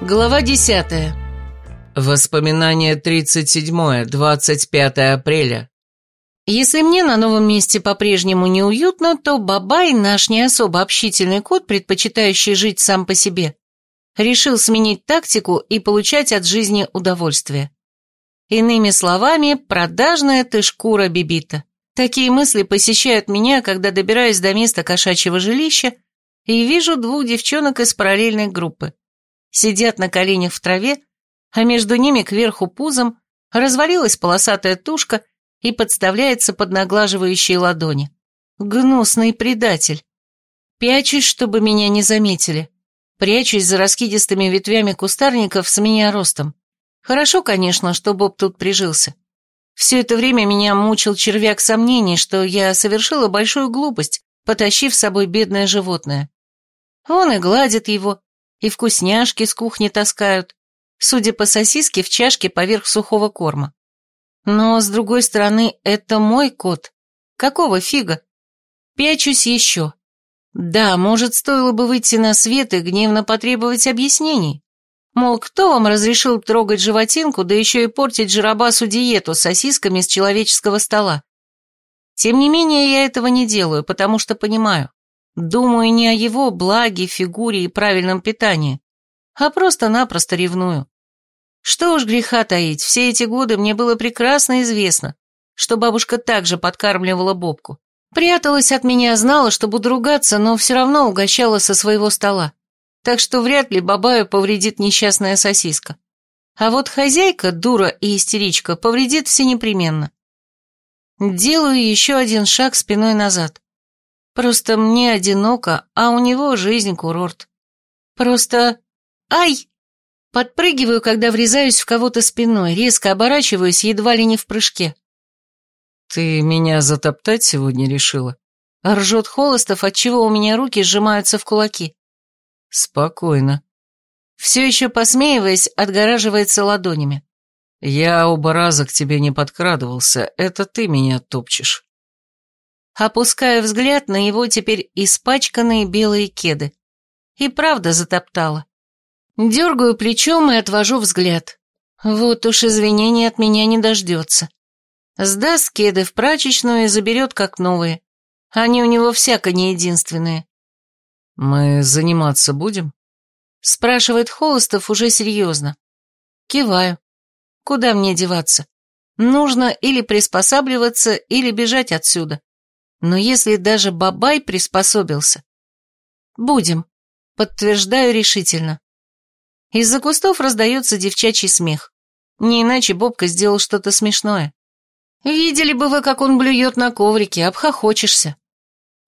Глава 10. Воспоминание 37, 25 апреля. Если мне на новом месте по-прежнему неуютно, то Бабай, наш не особо общительный кот, предпочитающий жить сам по себе, решил сменить тактику и получать от жизни удовольствие. Иными словами, продажная ты шкура бибита. Такие мысли посещают меня, когда добираюсь до места кошачьего жилища и вижу двух девчонок из параллельной группы сидят на коленях в траве, а между ними кверху пузом развалилась полосатая тушка и подставляется под наглаживающие ладони. Гнусный предатель. Пячусь, чтобы меня не заметили. Прячусь за раскидистыми ветвями кустарников с меня ростом. Хорошо, конечно, что Боб тут прижился. Все это время меня мучил червяк сомнений, что я совершила большую глупость, потащив с собой бедное животное. Он и гладит его, и вкусняшки с кухни таскают, судя по сосиске в чашке поверх сухого корма. Но, с другой стороны, это мой кот. Какого фига? Пячусь еще. Да, может, стоило бы выйти на свет и гневно потребовать объяснений. Мол, кто вам разрешил трогать животинку, да еще и портить жиробасу диету с сосисками с человеческого стола? Тем не менее, я этого не делаю, потому что понимаю. Думаю не о его благе, фигуре и правильном питании, а просто-напросто ревную. Что уж греха таить, все эти годы мне было прекрасно известно, что бабушка также подкармливала Бобку. Пряталась от меня, знала, что буду ругаться, но все равно угощала со своего стола. Так что вряд ли Бабаю повредит несчастная сосиска. А вот хозяйка, дура и истеричка, повредит все непременно. Делаю еще один шаг спиной назад. Просто мне одиноко, а у него жизнь курорт. Просто... Ай! Подпрыгиваю, когда врезаюсь в кого-то спиной, резко оборачиваюсь, едва ли не в прыжке. «Ты меня затоптать сегодня решила?» Ржет Холостов, отчего у меня руки сжимаются в кулаки. «Спокойно». Все еще посмеиваясь, отгораживается ладонями. «Я оба раза к тебе не подкрадывался, это ты меня топчешь». Опускаю взгляд на его теперь испачканные белые кеды. И правда затоптала. Дергаю плечом и отвожу взгляд. Вот уж извинений от меня не дождется. Сдаст кеды в прачечную и заберет как новые. Они у него всяко не единственные. «Мы заниматься будем?» Спрашивает Холостов уже серьезно. Киваю. Куда мне деваться? Нужно или приспосабливаться, или бежать отсюда. Но если даже Бабай приспособился... Будем, подтверждаю решительно. Из-за кустов раздается девчачий смех. Не иначе Бобка сделал что-то смешное. Видели бы вы, как он блюет на коврике, обхохочешься.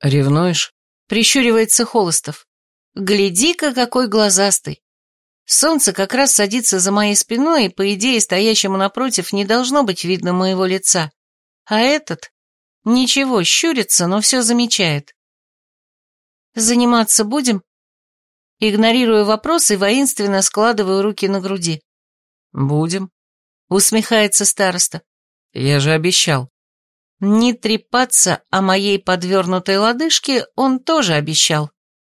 Ревнуешь? Прищуривается Холостов. Гляди-ка, какой глазастый. Солнце как раз садится за моей спиной, и, по идее, стоящему напротив не должно быть видно моего лица. А этот Ничего, щурится, но все замечает. Заниматься будем? Игнорирую вопрос и воинственно складываю руки на груди. Будем. Усмехается староста. Я же обещал. Не трепаться о моей подвернутой лодыжке он тоже обещал.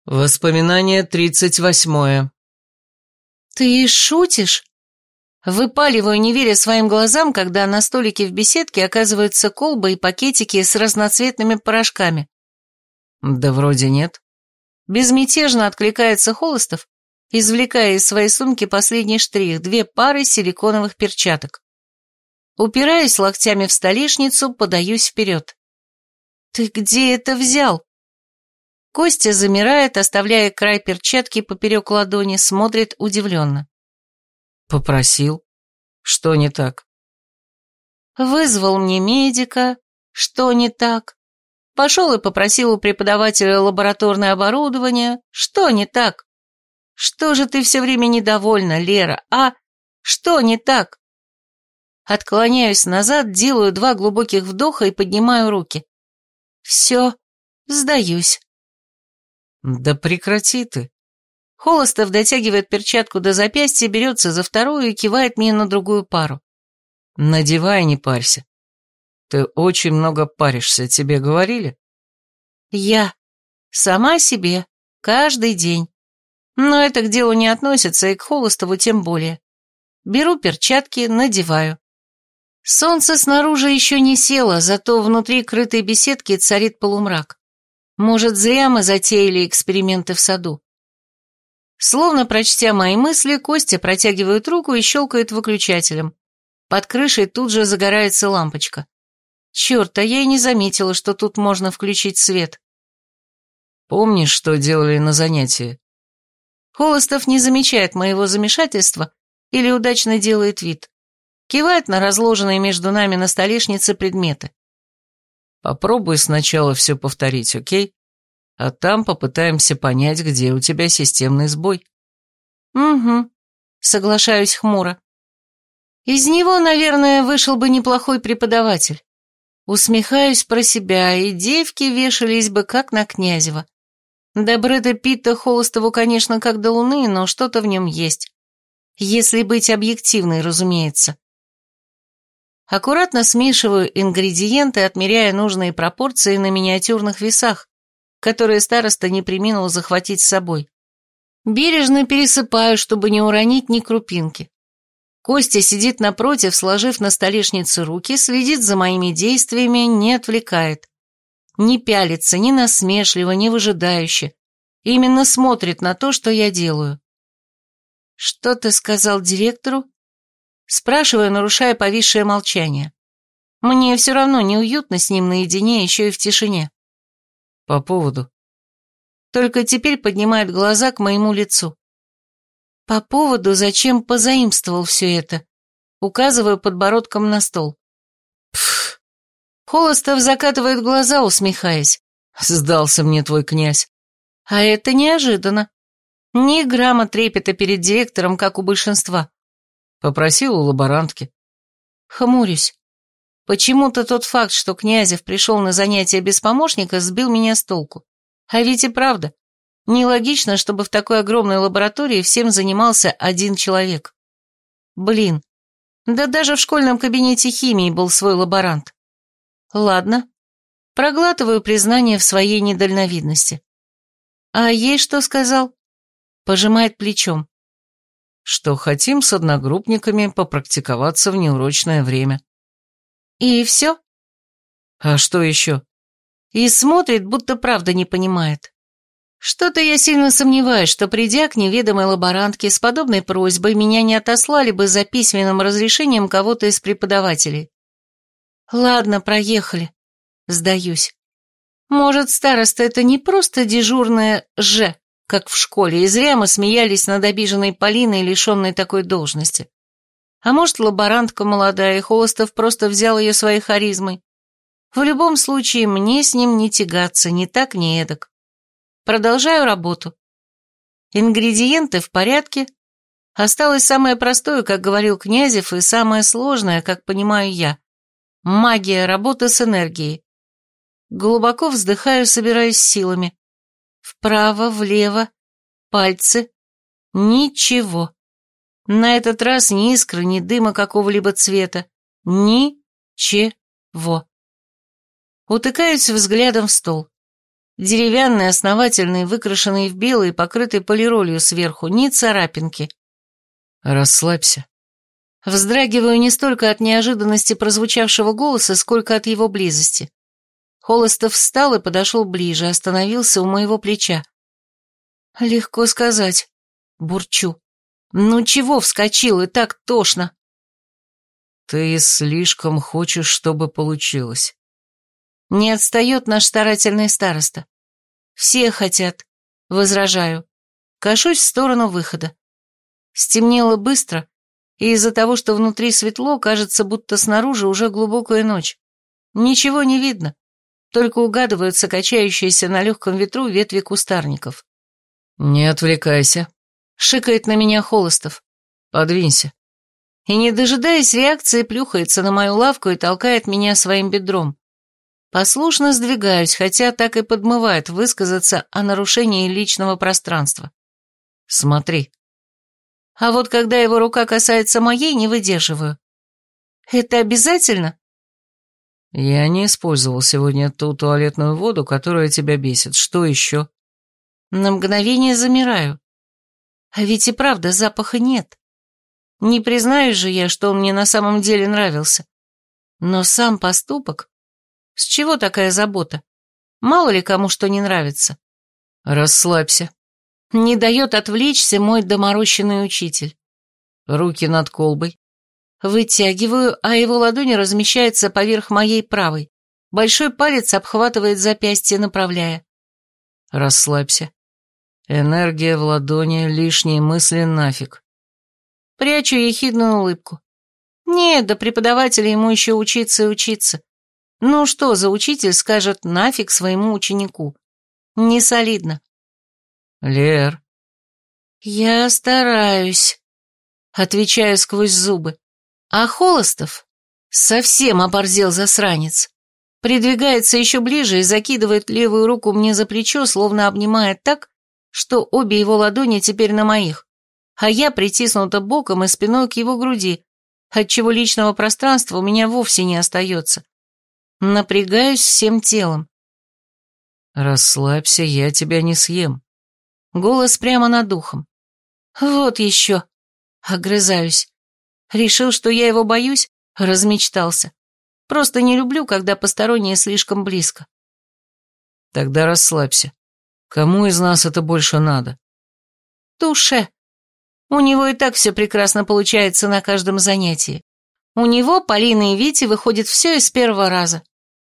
Воспоминание тридцать восьмое. Ты шутишь? Выпаливаю, не веря своим глазам, когда на столике в беседке оказываются колбы и пакетики с разноцветными порошками. Да вроде нет. Безмятежно откликается Холостов, извлекая из своей сумки последний штрих, две пары силиконовых перчаток. Упираюсь локтями в столешницу, подаюсь вперед. «Ты где это взял?» Костя замирает, оставляя край перчатки поперек ладони, смотрит удивленно. Попросил. Что не так? Вызвал мне медика. Что не так? Пошел и попросил у преподавателя лабораторное оборудование. Что не так? Что же ты все время недовольна, Лера, а? Что не так? Отклоняюсь назад, делаю два глубоких вдоха и поднимаю руки. Все, сдаюсь. Да прекрати ты. Холостов дотягивает перчатку до запястья, берется за вторую и кивает мне на другую пару. «Надевай, не парься. Ты очень много паришься, тебе говорили?» «Я. Сама себе. Каждый день. Но это к делу не относится, и к Холостову тем более. Беру перчатки, надеваю. Солнце снаружи еще не село, зато внутри крытой беседки царит полумрак. Может, зря мы затеяли эксперименты в саду. Словно прочтя мои мысли, Костя протягивает руку и щелкает выключателем. Под крышей тут же загорается лампочка. Черт, а я и не заметила, что тут можно включить свет. Помнишь, что делали на занятии? Холостов не замечает моего замешательства или удачно делает вид. Кивает на разложенные между нами на столешнице предметы. Попробуй сначала все повторить, окей? А там попытаемся понять, где у тебя системный сбой. Угу, соглашаюсь хмуро. Из него, наверное, вышел бы неплохой преподаватель. Усмехаюсь про себя, и девки вешались бы как на Князева. До Брэда Питта Холостову, конечно, как до Луны, но что-то в нем есть. Если быть объективной, разумеется. Аккуратно смешиваю ингредиенты, отмеряя нужные пропорции на миниатюрных весах, которые староста не приминул захватить с собой. Бережно пересыпаю, чтобы не уронить ни крупинки. Костя сидит напротив, сложив на столешнице руки, следит за моими действиями, не отвлекает. Не пялится, ни насмешливо, ни выжидающе. Именно смотрит на то, что я делаю. «Что ты сказал директору?» Спрашиваю, нарушая повисшее молчание. Мне все равно неуютно с ним наедине, еще и в тишине. По поводу. Только теперь поднимает глаза к моему лицу. По поводу, зачем позаимствовал все это. Указываю подбородком на стол. Пф. Холостов закатывает глаза, усмехаясь. Сдался мне твой князь. А это неожиданно. Ни грамма трепета перед директором, как у большинства. Попросил у лаборантки. Хмурюсь. Почему-то тот факт, что Князев пришел на занятия без помощника, сбил меня с толку. А ведь и правда. Нелогично, чтобы в такой огромной лаборатории всем занимался один человек. Блин, да даже в школьном кабинете химии был свой лаборант. Ладно, проглатываю признание в своей недальновидности. А ей что сказал? Пожимает плечом. Что хотим с одногруппниками попрактиковаться в неурочное время. И все? А что еще? И смотрит, будто правда не понимает. Что-то я сильно сомневаюсь, что придя к неведомой лаборантке с подобной просьбой, меня не отослали бы за письменным разрешением кого-то из преподавателей. Ладно, проехали. Сдаюсь. Может, староста это не просто дежурное «Ж», как в школе, и зря мы смеялись над обиженной Полиной, лишенной такой должности. А может, лаборантка молодая, и Холостов просто взял ее своей харизмой. В любом случае, мне с ним не тягаться, ни так, ни эдак. Продолжаю работу. Ингредиенты в порядке. Осталось самое простое, как говорил Князев, и самое сложное, как понимаю я. Магия работы с энергией. Глубоко вздыхаю, собираюсь силами. Вправо, влево, пальцы. Ничего. На этот раз ни искры, ни дыма какого-либо цвета. Ничего. Утыкаюсь взглядом в стол. Деревянный, основательный, выкрашенный в белый, покрытый полиролью сверху, ни царапинки. Расслабься. Вздрагиваю не столько от неожиданности прозвучавшего голоса, сколько от его близости. Холостов встал и подошел ближе, остановился у моего плеча. Легко сказать. Бурчу. Ну чего вскочил, и так тошно. Ты слишком хочешь, чтобы получилось. Не отстает наш старательный староста. Все хотят. Возражаю. Кашусь в сторону выхода. Стемнело быстро, и из-за того, что внутри светло, кажется, будто снаружи уже глубокая ночь. Ничего не видно, только угадываются качающиеся на легком ветру ветви кустарников. «Не отвлекайся», — шикает на меня Холостов. «Подвинься». И, не дожидаясь реакции, плюхается на мою лавку и толкает меня своим бедром. Послушно сдвигаюсь, хотя так и подмывает высказаться о нарушении личного пространства. Смотри. А вот когда его рука касается моей, не выдерживаю. Это обязательно? Я не использовал сегодня ту туалетную воду, которая тебя бесит. Что еще? На мгновение замираю. А ведь и правда запаха нет. Не признаюсь же я, что он мне на самом деле нравился. Но сам поступок... С чего такая забота? Мало ли кому что не нравится. Расслабься. Не дает отвлечься мой доморощенный учитель. Руки над колбой. Вытягиваю, а его ладонь размещается поверх моей правой. Большой палец обхватывает запястье, направляя. Расслабься. Энергия в ладони, лишние мысли нафиг. Прячу ехидную улыбку. Нет, да преподавателя ему еще учиться и учиться. Ну что за учитель скажет нафиг своему ученику? Не солидно. Лер. Я стараюсь. Отвечаю сквозь зубы. А Холостов совсем оборзел засранец. Придвигается еще ближе и закидывает левую руку мне за плечо, словно обнимает так, что обе его ладони теперь на моих, а я притиснута боком и спиной к его груди, отчего личного пространства у меня вовсе не остается. Напрягаюсь всем телом. «Расслабься, я тебя не съем». Голос прямо над ухом. «Вот еще». Огрызаюсь. Решил, что я его боюсь, размечтался. Просто не люблю, когда посторонние слишком близко. Тогда расслабься. Кому из нас это больше надо? Туше. У него и так все прекрасно получается на каждом занятии. У него, Полина и Вити, выходит все из первого раза.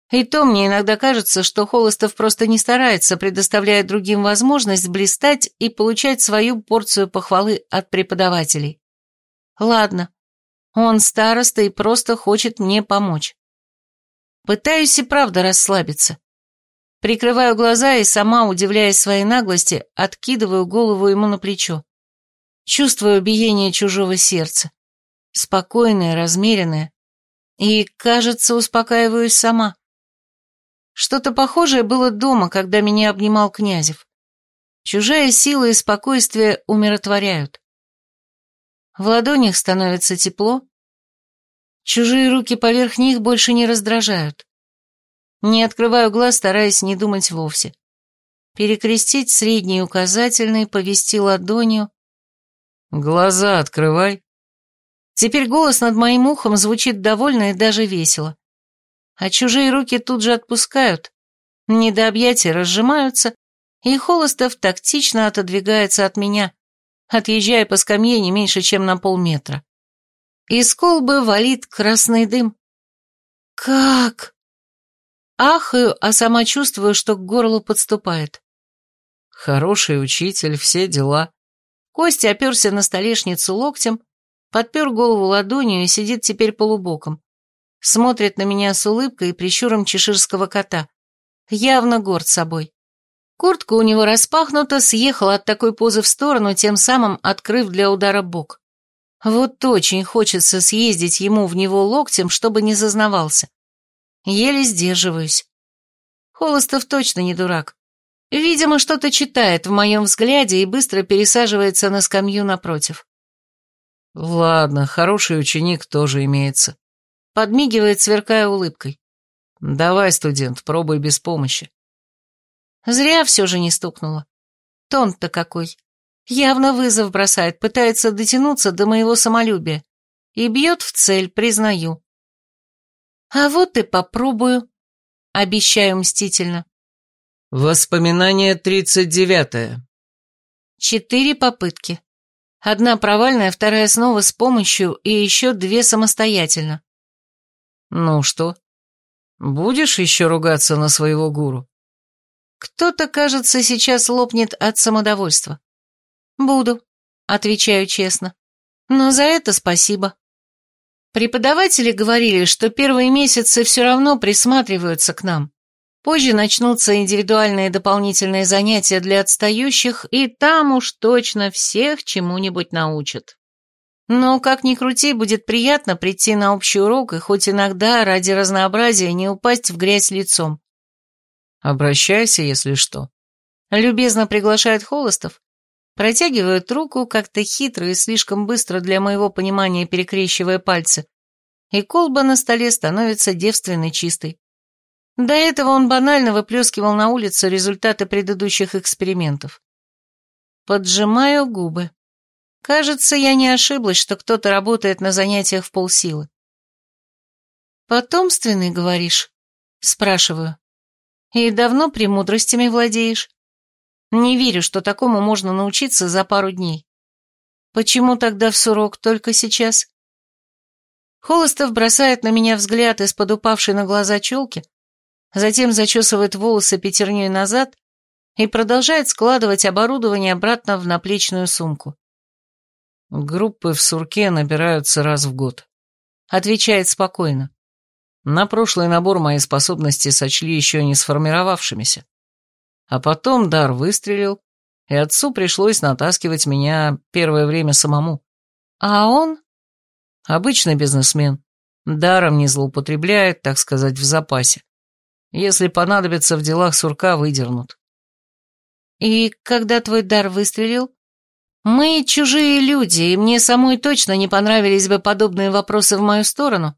И то мне иногда кажется, что Холостов просто не старается, предоставляя другим возможность блистать и получать свою порцию похвалы от преподавателей. Ладно, он староста и просто хочет мне помочь. Пытаюсь и правда расслабиться. Прикрываю глаза и сама, удивляясь своей наглости, откидываю голову ему на плечо. Чувствую биение чужого сердца. Спокойное, размеренное. И, кажется, успокаиваюсь сама. Что-то похожее было дома, когда меня обнимал Князев. Чужая сила и спокойствие умиротворяют. В ладонях становится тепло. Чужие руки поверх них больше не раздражают. Не открываю глаз, стараясь не думать вовсе. Перекрестить средний указательный, повести ладонью. «Глаза открывай». Теперь голос над моим ухом звучит довольно и даже весело. А чужие руки тут же отпускают, не до объятия разжимаются, и Холостов тактично отодвигается от меня, отъезжая по скамье не меньше, чем на полметра. Из колбы валит красный дым. «Как?» Ахаю, а сама чувствую, что к горлу подступает. Хороший учитель, все дела. Костя оперся на столешницу локтем, подпер голову ладонью и сидит теперь полубоком. Смотрит на меня с улыбкой и прищуром чеширского кота. Явно горд собой. Куртка у него распахнута, съехала от такой позы в сторону, тем самым открыв для удара бок. Вот очень хочется съездить ему в него локтем, чтобы не зазнавался. Еле сдерживаюсь. Холостов точно не дурак. Видимо, что-то читает в моем взгляде и быстро пересаживается на скамью напротив. Ладно, хороший ученик тоже имеется. Подмигивает, сверкая улыбкой. Давай, студент, пробуй без помощи. Зря все же не стукнуло. Тон-то какой. Явно вызов бросает, пытается дотянуться до моего самолюбия. И бьет в цель, признаю. А вот и попробую. Обещаю мстительно. Воспоминание тридцать девятое. Четыре попытки. Одна провальная, вторая снова с помощью и еще две самостоятельно. Ну что, будешь еще ругаться на своего гуру? Кто-то, кажется, сейчас лопнет от самодовольства. Буду, отвечаю честно. Но за это спасибо. Преподаватели говорили, что первые месяцы все равно присматриваются к нам. Позже начнутся индивидуальные дополнительные занятия для отстающих, и там уж точно всех чему-нибудь научат. Но, как ни крути, будет приятно прийти на общий урок и хоть иногда ради разнообразия не упасть в грязь лицом. Обращайся, если что. Любезно приглашает Холостов, протягивает руку как-то хитро и слишком быстро для моего понимания перекрещивая пальцы, и колба на столе становится девственной чистой. До этого он банально выплескивал на улицу результаты предыдущих экспериментов. Поджимаю губы. Кажется, я не ошиблась, что кто-то работает на занятиях в полсилы. «Потомственный, говоришь?» — спрашиваю. «И давно премудростями владеешь?» Не верю, что такому можно научиться за пару дней. Почему тогда в сурок только сейчас? Холостов бросает на меня взгляд из-под упавшей на глаза челки, затем зачесывает волосы пятерней назад и продолжает складывать оборудование обратно в наплечную сумку. Группы в Сурке набираются раз в год. Отвечает спокойно. На прошлый набор мои способности сочли еще не сформировавшимися. А потом дар выстрелил, и отцу пришлось натаскивать меня первое время самому. А он? Обычный бизнесмен. Даром не злоупотребляет, так сказать, в запасе. Если понадобится, в делах сурка выдернут. И когда твой дар выстрелил? Мы чужие люди, и мне самой точно не понравились бы подобные вопросы в мою сторону,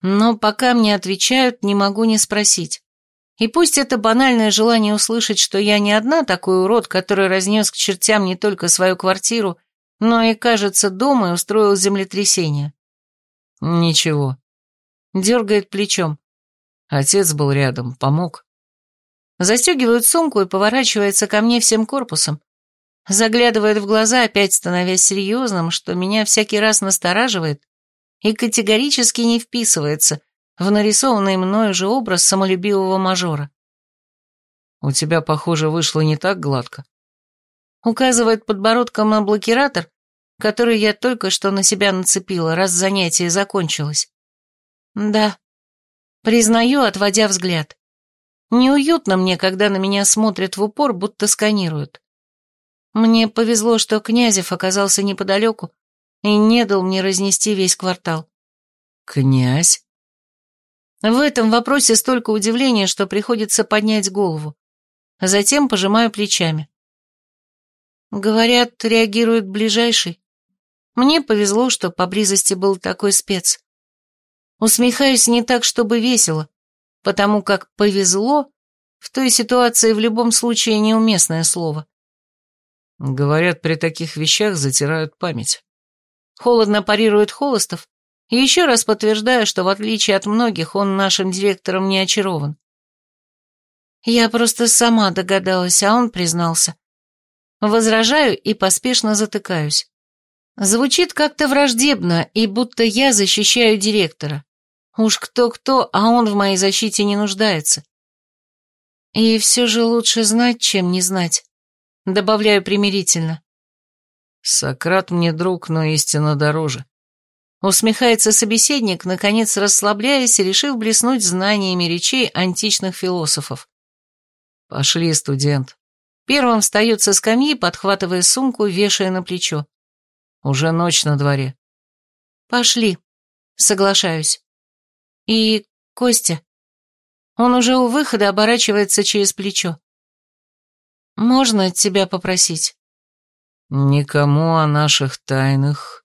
но пока мне отвечают, не могу не спросить. И пусть это банальное желание услышать, что я не одна такой урод, который разнес к чертям не только свою квартиру, но и, кажется, дома и устроил землетрясение. Ничего. Дергает плечом. Отец был рядом, помог. Застегивает сумку и поворачивается ко мне всем корпусом. Заглядывает в глаза, опять становясь серьезным, что меня всякий раз настораживает и категорически не вписывается в нарисованный мною же образ самолюбивого мажора. «У тебя, похоже, вышло не так гладко». Указывает подбородком на блокиратор, который я только что на себя нацепила, раз занятие закончилось. Да, Признаю, отводя взгляд. Неуютно мне, когда на меня смотрят в упор, будто сканируют. Мне повезло, что Князев оказался неподалеку и не дал мне разнести весь квартал. «Князь?» В этом вопросе столько удивления, что приходится поднять голову. Затем пожимаю плечами. Говорят, реагирует ближайший. Мне повезло, что поблизости был такой спец. Усмехаюсь не так, чтобы весело, потому как «повезло» в той ситуации в любом случае неуместное слово. Говорят, при таких вещах затирают память. Холодно парирует Холостов, еще раз подтверждаю, что в отличие от многих он нашим директором не очарован. Я просто сама догадалась, а он признался. Возражаю и поспешно затыкаюсь. Звучит как-то враждебно, и будто я защищаю директора. Уж кто-кто, а он в моей защите не нуждается. И все же лучше знать, чем не знать. Добавляю примирительно. Сократ мне друг, но истинно дороже. Усмехается собеседник, наконец расслабляясь и решив блеснуть знаниями речей античных философов. Пошли, студент. Первым встает со скамьи, подхватывая сумку, вешая на плечо. Уже ночь на дворе. Пошли. Соглашаюсь. И Костя. Он уже у выхода оборачивается через плечо. Можно тебя попросить? Никому о наших тайных.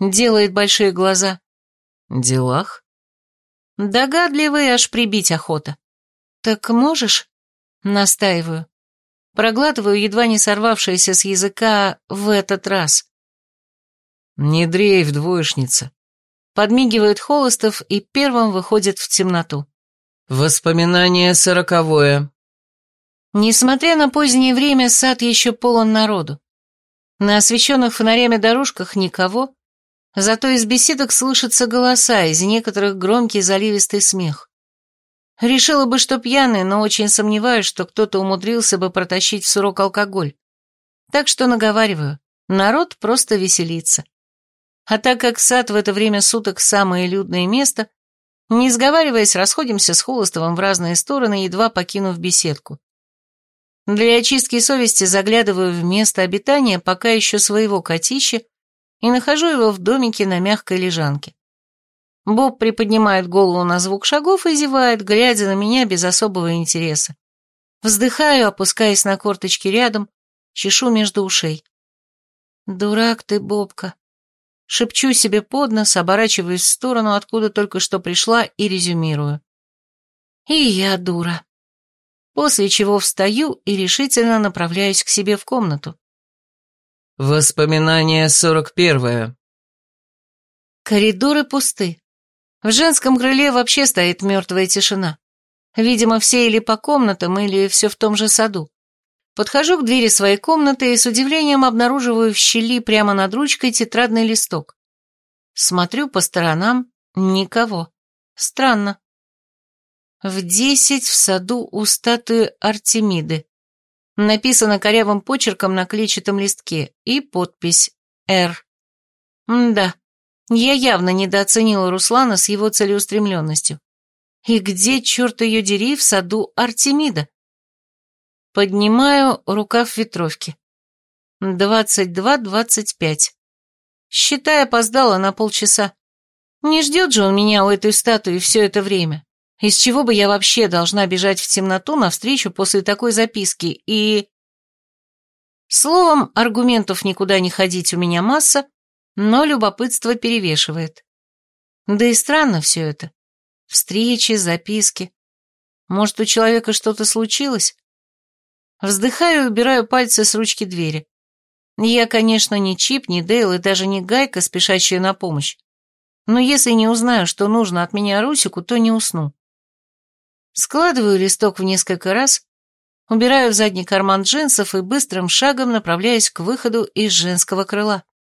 Делает большие глаза. Делах? Догадливый, аж прибить охота. Так можешь? Настаиваю. Проглатываю едва не сорвавшееся с языка в этот раз. Не дрейф, двоечница. Подмигивает Холостов и первым выходит в темноту. Воспоминание сороковое. Несмотря на позднее время, сад еще полон народу. На освещенных фонарями дорожках никого, зато из беседок слышатся голоса, из некоторых громкий заливистый смех. Решила бы, что пьяный, но очень сомневаюсь, что кто-то умудрился бы протащить в сурок алкоголь. Так что наговариваю, народ просто веселится. А так как сад в это время суток самое людное место, не сговариваясь, расходимся с Холостовым в разные стороны, едва покинув беседку. Для очистки совести заглядываю в место обитания пока еще своего котища и нахожу его в домике на мягкой лежанке. Боб приподнимает голову на звук шагов и зевает, глядя на меня без особого интереса. Вздыхаю, опускаясь на корточки рядом, чешу между ушей. «Дурак ты, Бобка», Шепчу себе под нос, оборачиваюсь в сторону, откуда только что пришла, и резюмирую. И я дура. После чего встаю и решительно направляюсь к себе в комнату. Воспоминание сорок первое. Коридоры пусты. В женском крыле вообще стоит мертвая тишина. Видимо, все или по комнатам, или все в том же саду. Подхожу к двери своей комнаты и с удивлением обнаруживаю в щели прямо над ручкой тетрадный листок. Смотрю по сторонам, никого. Странно. В десять в саду у статуи Артемиды. Написано корявым почерком на клетчатом листке и подпись «Р». да, я явно недооценила Руслана с его целеустремленностью. И где, черт ее дери, в саду Артемида? Поднимаю рукав ветровки. Двадцать два, двадцать пять. Считай, опоздала на полчаса. Не ждет же он меня у этой статуи все это время. Из чего бы я вообще должна бежать в темноту навстречу после такой записки и... Словом, аргументов никуда не ходить у меня масса, но любопытство перевешивает. Да и странно все это. Встречи, записки. Может, у человека что-то случилось? Вздыхаю и убираю пальцы с ручки двери. Я, конечно, не Чип, не Дейл и даже не Гайка, спешащая на помощь. Но если не узнаю, что нужно от меня Русику, то не усну. Складываю листок в несколько раз, убираю в задний карман джинсов и быстрым шагом направляюсь к выходу из женского крыла.